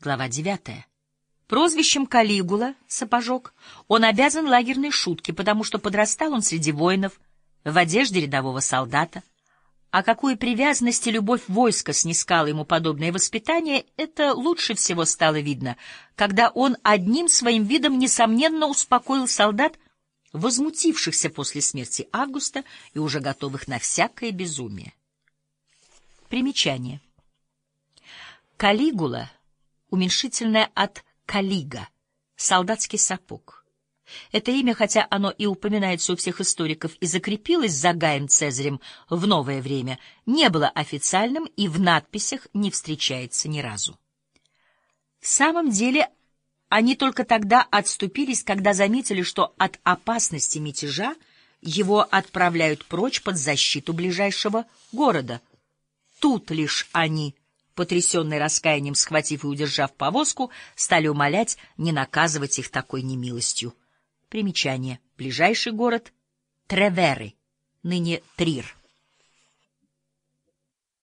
Глава девятая. Прозвищем Калигула, сапожок, он обязан лагерной шутке, потому что подрастал он среди воинов, в одежде рядового солдата. А какую привязанность и любовь войска снискало ему подобное воспитание, это лучше всего стало видно, когда он одним своим видом, несомненно, успокоил солдат, возмутившихся после смерти Августа и уже готовых на всякое безумие. Примечание. Калигула — уменьшительное от калига, солдатский сапог. Это имя, хотя оно и упоминается у всех историков и закрепилось за Гаем Цезарем в новое время, не было официальным и в надписях не встречается ни разу. В самом деле, они только тогда отступились, когда заметили, что от опасности мятежа его отправляют прочь под защиту ближайшего города. Тут лишь они, потрясенные раскаянием, схватив и удержав повозку, стали умолять не наказывать их такой немилостью. Примечание. Ближайший город — Треверы, ныне Трир.